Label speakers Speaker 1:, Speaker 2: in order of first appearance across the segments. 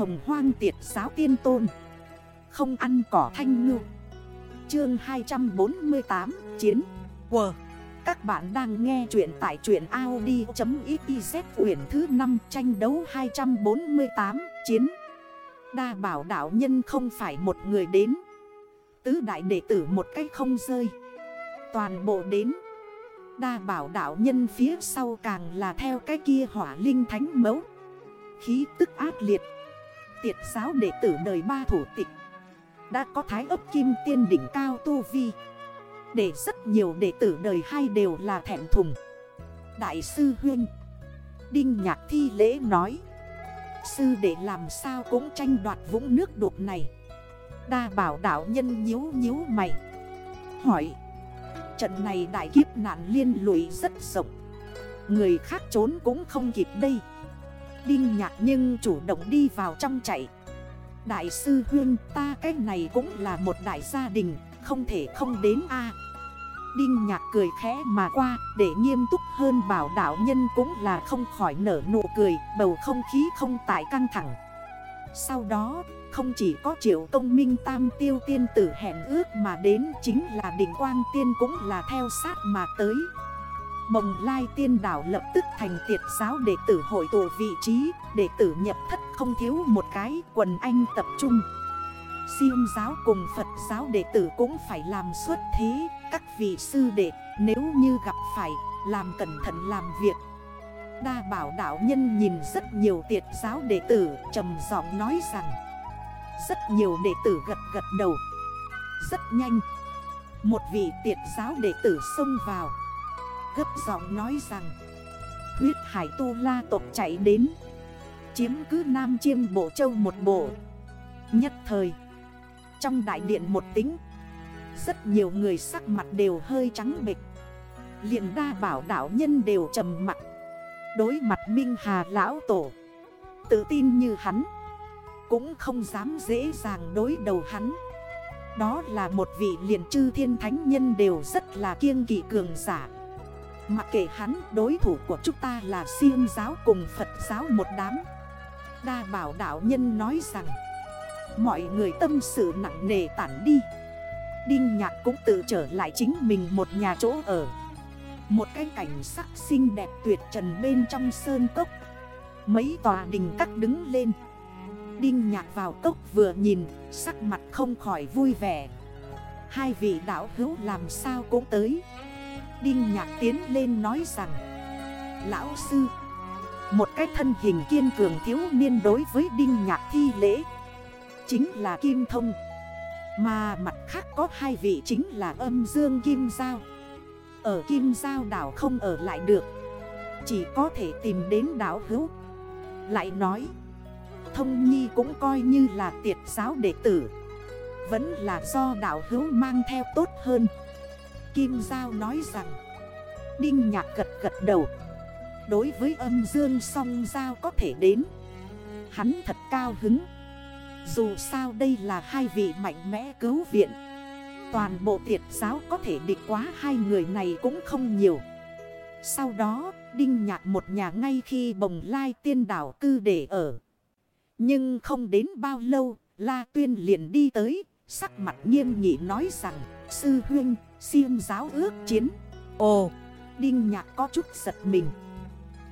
Speaker 1: hồng hoang tiệt giáo tiên tôn. Không ăn cỏ thanh ngư. Chương 248 Chiến. Quờ Các bạn đang nghe chuyện tại truyện Audi.xyz quyển thứ 5 tranh đấu 248 Chiến. Đa bảo đảo nhân không phải một người đến. Tứ đại đệ tử một cách không rơi. Toàn bộ đến. Đa bảo đảo nhân phía sau càng là theo cái kia hỏa linh thánh mẫu. Khí tức ác liệt. Tiệt giáo đệ tử đời ba thủ tịch. Đã có thái ấp kim tiên đỉnh cao tu vi. Để rất nhiều đệ tử đời hai đều là thẹn thùng. Đại sư Huyên, Đinh Nhạc Thi lễ nói, Sư đệ làm sao cũng tranh đoạt vũng nước đục này. Đa bảo đảo nhân nhíu nhíu mày, Hỏi, Trận này đại kiếp nạn liên lụy rất rộng. Người khác trốn cũng không kịp đây. Đinh nhạc nhưng chủ động đi vào trong chạy. Đại sư Huyên ta cái này cũng là một đại gia đình, Không thể không đến a. Đinh nhạc cười khẽ mà qua, Để nghiêm túc hơn bảo đảo nhân cũng là không khỏi nở nụ cười, Bầu không khí không tại căng thẳng. Sau đó, không chỉ có triệu công minh tam tiêu tiên tử hẹn ước mà đến Chính là đỉnh quang tiên cũng là theo sát mà tới mồng lai tiên đảo lập tức thành tiệt giáo đệ tử hội tụ vị trí, Đệ tử nhập thất không thiếu một cái quần anh tập trung. Siêu giáo cùng Phật giáo đệ tử cũng phải làm suốt thế, Các vị sư đệ, nếu như gặp phải, làm cẩn thận làm việc. Đa bảo đạo nhân nhìn rất nhiều tiệt giáo đệ tử, trầm giọng nói rằng, Rất nhiều đệ tử gật gật đầu. Rất nhanh. Một vị tiệt giáo đệ tử xông vào Gấp giọng nói rằng, Huyết hải tu la tộc chạy đến, Chiếm cứ Nam Chiêm Bộ Châu một bộ. Nhất thời, Trong đại điện một tính, Rất nhiều người sắc mặt đều hơi trắng bịch liền đa bảo đảo nhân đều trầm mặt. Đối mặt Minh Hà Lão Tổ, Tự tin như hắn, Cũng không dám dễ dàng đối đầu hắn. Đó là một vị liền chư thiên thánh nhân đều rất là kiêng kỵ cường giả. Mặc kệ hắn, đối thủ của chúng ta là siêng giáo cùng Phật giáo một đám. Đa bảo đạo nhân nói rằng, Mọi người tâm sự nặng nề tản đi. Đinh nhạc cũng tự trở lại chính mình một nhà chỗ ở. Một cái cảnh sắc xinh đẹp tuyệt trần bên trong sơn cốc. Mấy tòa đình cắt đứng lên. Đinh nhạc vào cốc vừa nhìn, Sắc mặt không khỏi vui vẻ. Hai vị đảo hữu làm sao cũng tới. Đinh nhạc tiến lên nói rằng, Lão sư, Một cái thân hình kiên cường thiếu niên đối với Đinh nhạc thi lễ Chính là Kim Thông. Mà mặt khác có hai vị chính là âm dương Kim Giao. Ở Kim Giao đảo không ở lại được, Chỉ có thể tìm đến đảo hữu. Lại nói, Thông Nhi cũng coi như là tiệt giáo đệ tử, Vẫn là do đảo hữu mang theo tốt hơn. Kim Giao nói rằng, Đinh nhạc gật gật đầu. Đối với âm dương song giao có thể đến, Hắn thật cao hứng. Dù sao đây là hai vị mạnh mẽ cứu viện, Toàn bộ thiệt giáo có thể địch quá hai người này cũng không nhiều. Sau đó, Đinh nhạc một nhà ngay khi bồng lai tiên đảo cư để ở. Nhưng không đến bao lâu, La Tuyên liền đi tới, Sắc mặt nghiêm nghị nói rằng, Sư huynh siêng giáo ước chiến. Ồ, Đinh nhạc có chút giật mình.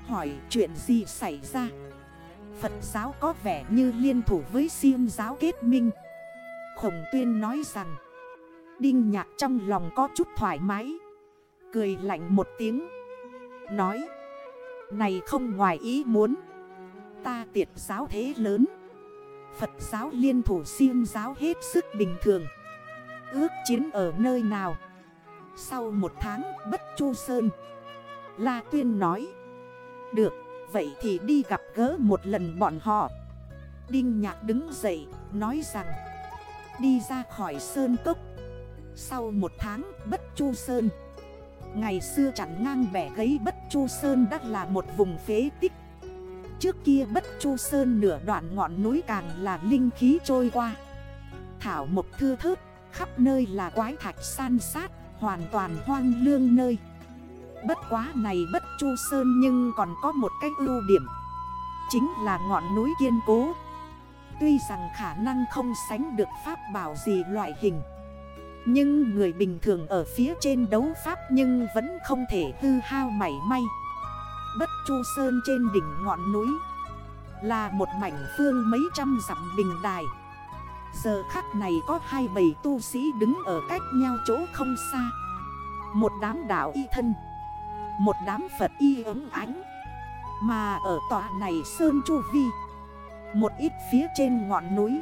Speaker 1: Hỏi chuyện gì xảy ra? Phật giáo có vẻ như liên thủ với siêng giáo kết minh. Khổng tuyên nói rằng, Đinh nhạc trong lòng có chút thoải mái. Cười lạnh một tiếng. Nói, Này không ngoài ý muốn. Ta tiệt giáo thế lớn. Phật giáo liên thủ siêng giáo hết sức bình thường. Ước chiến ở nơi nào? Sau một tháng, bất chu sơn. La Tuyên nói, Được, vậy thì đi gặp gỡ một lần bọn họ. Đinh Nhạc đứng dậy, nói rằng, Đi ra khỏi sơn cốc. Sau một tháng, bất chu sơn. Ngày xưa chẳng ngang bẻ gấy bất chu sơn đã là một vùng phế tích. Trước kia bất chu sơn nửa đoạn ngọn núi càng là linh khí trôi qua. Thảo một thư thớt, Khắp nơi là quái thạch san sát. Hoàn toàn hoang lương nơi. Bất quá này bất chu sơn nhưng còn có một cái ưu điểm. Chính là ngọn núi kiên cố. Tuy rằng khả năng không sánh được pháp bảo gì loại hình. Nhưng người bình thường ở phía trên đấu pháp nhưng vẫn không thể hư hao mảy may. Bất chu sơn trên đỉnh ngọn núi Là một mảnh phương mấy trăm dặm bình đài. Giờ khắc này có hai bầy tu sĩ đứng ở cách nhau chỗ không xa. Một đám đảo y thân, Một đám Phật y ứng ánh. Mà ở tòa này Sơn Chu Vi, Một ít phía trên ngọn núi,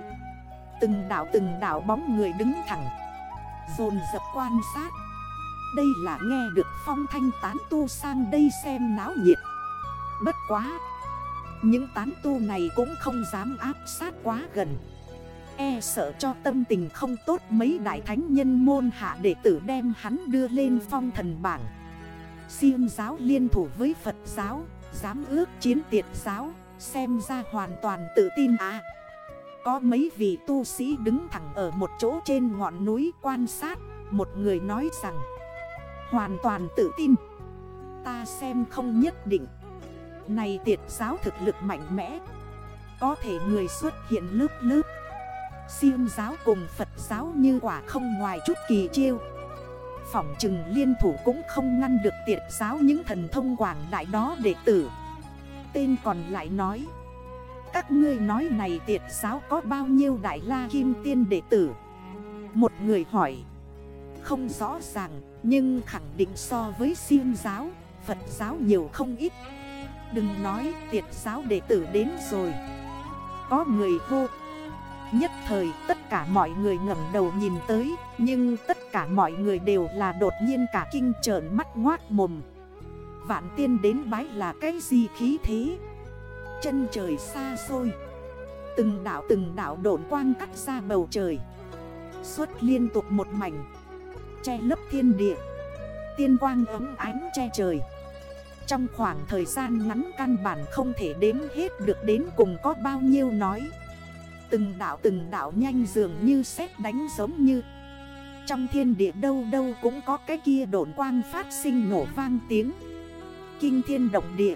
Speaker 1: Từng đảo từng đảo bóng người đứng thẳng, Dồn dập quan sát. Đây là nghe được phong thanh tán tu sang đây xem náo nhiệt. Bất quá, Những tán tu này cũng không dám áp sát quá gần. E sợ cho tâm tình không tốt mấy đại thánh nhân môn hạ đệ tử đem hắn đưa lên phong thần bảng. Siêng giáo liên thủ với Phật giáo, dám ước chiến tiệt giáo, xem ra hoàn toàn tự tin à. Có mấy vị tu sĩ đứng thẳng ở một chỗ trên ngọn núi quan sát, một người nói rằng Hoàn toàn tự tin. Ta xem không nhất định. Này tiệt giáo thực lực mạnh mẽ. Có thể người xuất hiện lớp lớp. Siêng giáo cùng Phật giáo như quả không ngoài chút kỳ chiêu. Phỏng chừng liên thủ cũng không ngăn được tiệt giáo những thần thông quảng đại đó đệ tử. Tên còn lại nói, Các ngươi nói này tiệt giáo có bao nhiêu đại la kim tiên đệ tử? Một người hỏi, Không rõ ràng, nhưng khẳng định so với siêng giáo, Phật giáo nhiều không ít. Đừng nói tiệt giáo đệ tử đến rồi. Có người hô Nhất thời, tất cả mọi người ngẩng đầu nhìn tới, Nhưng tất cả mọi người đều là đột nhiên cả kinh trởn mắt ngoát mồm. Vạn tiên đến bái là cái gì khí thế? Chân trời xa xôi. Từng đảo từng đảo độn quang cắt ra bầu trời. Xuất liên tục một mảnh. Che lấp thiên địa. Tiên quang ấm ánh che trời. Trong khoảng thời gian ngắn căn bản không thể đếm hết được đến cùng có bao nhiêu nói. Từng đảo từng đảo nhanh dường như xét đánh giống như. Trong thiên địa đâu đâu cũng có cái kia đổn quang phát sinh nổ vang tiếng. Kinh thiên động địa.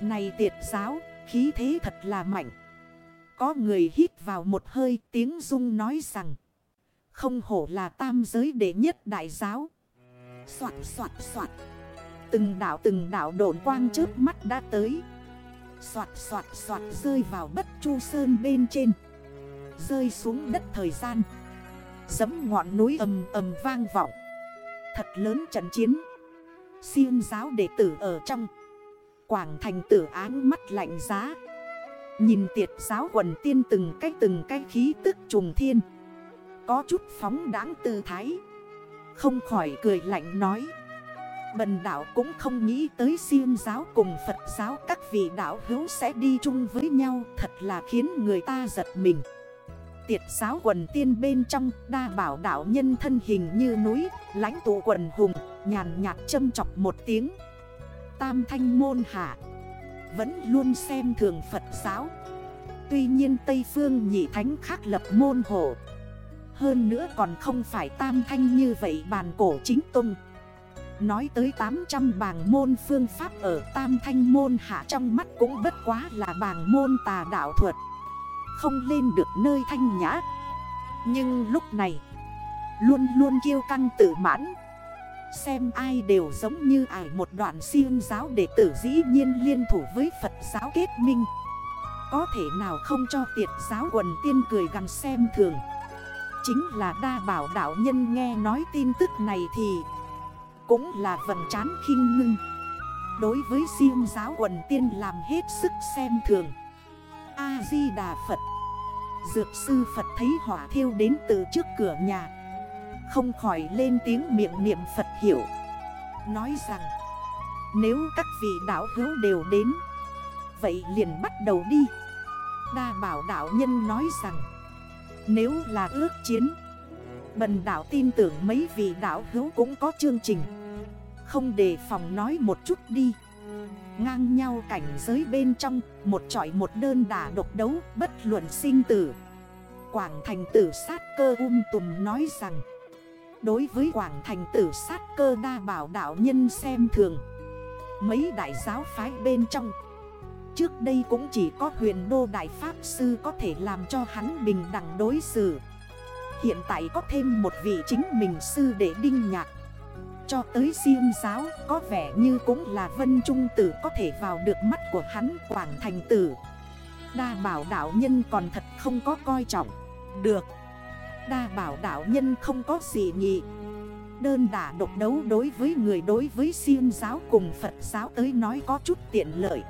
Speaker 1: Này tiệt giáo, khí thế thật là mạnh. Có người hít vào một hơi tiếng rung nói rằng Không hổ là tam giới đệ nhất đại giáo. Xoạt xoạt xoạt. Từng đảo từng đảo đổn quang trước mắt đã tới. Xoạt xoạt xoạt rơi vào bất chu sơn bên trên. Rơi xuống đất thời gian. Dấm ngọn núi ầm ầm vang vọng. Thật lớn trận chiến. Siêng giáo đệ tử ở trong. Quảng thành tử áng mắt lạnh giá. Nhìn tiệt giáo quần tiên từng cách từng cái khí tức trùng thiên. Có chút phóng đáng tư thái. Không khỏi cười lạnh nói. Bần đảo cũng không nghĩ tới siêng giáo cùng Phật giáo, các vị đảo hữu sẽ đi chung với nhau, Thật là khiến người ta giật mình. Tiệt giáo quần tiên bên trong, đa bảo đảo nhân thân hình như núi, lãnh tụ quần hùng, nhàn nhạt châm chọc một tiếng. Tam thanh môn hạ Vẫn luôn xem thường Phật giáo. Tuy nhiên Tây Phương nhị thánh khác lập môn hộ. Hơn nữa còn không phải tam thanh như vậy, bàn cổ chính tung Nói tới 800 bảng môn phương pháp ở tam thanh môn hạ trong mắt cũng bất quá là bảng môn tà đạo thuật. Không lên được nơi thanh nhã. Nhưng lúc này, Luôn luôn kiêu căng tự mãn. Xem ai đều giống như ải một đoạn siêng giáo đệ tử dĩ nhiên liên thủ với Phật giáo kết minh. Có thể nào không cho tiệt giáo quần tiên cười gần xem thường? Chính là đa bảo đạo nhân nghe nói tin tức này thì cũng là vần chán khinh ngưng. Đối với siêu giáo quần tiên làm hết sức xem thường. A-di-đà Phật. Dược sư Phật thấy hỏa thiêu đến từ trước cửa nhà. Không khỏi lên tiếng miệng niệm Phật hiểu Nói rằng, Nếu các vị đạo hữu đều đến, Vậy liền bắt đầu đi. Đa bảo đạo nhân nói rằng, Nếu là ước chiến, Bần đảo tin tưởng mấy vị đảo hữu cũng có chương trình. Không đề phòng nói một chút đi. Ngang nhau cảnh giới bên trong, Một trọi một đơn đả độc đấu, Bất luận sinh tử. Quảng thành tử sát cơ um tùm nói rằng, Đối với Quảng thành tử sát cơ đa bảo đạo nhân xem thường, Mấy đại giáo phái bên trong, Trước đây cũng chỉ có huyền đô đại pháp sư có thể làm cho hắn bình đẳng đối xử. Hiện tại có thêm một vị chính mình sư để đinh nhạc. Cho tới siêm giáo, có vẻ như cũng là vân trung tử có thể vào được mắt của hắn quảng thành tử. Đa bảo đảo nhân còn thật không có coi trọng. Được. Đa bảo đảo nhân không có gì nhị. Đơn đả độc đấu đối với người đối với siêm giáo cùng Phật giáo tới nói có chút tiện lợi.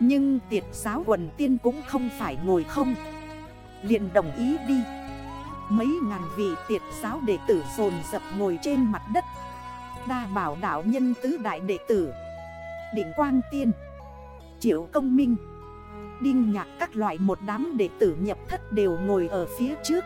Speaker 1: Nhưng tiệt giáo quần tiên cũng không phải ngồi không. Liền đồng ý đi. Mấy ngàn vị tiệt giáo đệ tử dồn dập ngồi trên mặt đất. Đa bảo đảo nhân tứ đại đệ tử. Định quang tiên, Triệu công minh, Đinh nhạc các loại một đám đệ tử nhập thất đều ngồi ở phía trước.